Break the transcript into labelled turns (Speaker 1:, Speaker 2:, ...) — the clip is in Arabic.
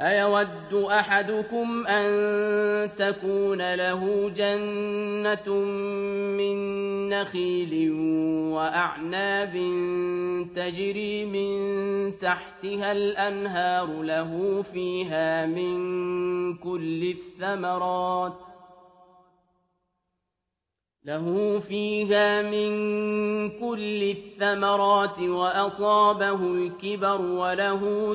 Speaker 1: أيود أحدكم أن تكون له جنة من نخيل وأعناب تجري من تحتها الأنهار له فيها من كل الثمرات له فيها من كل الثمرات وأصابه الكبر وله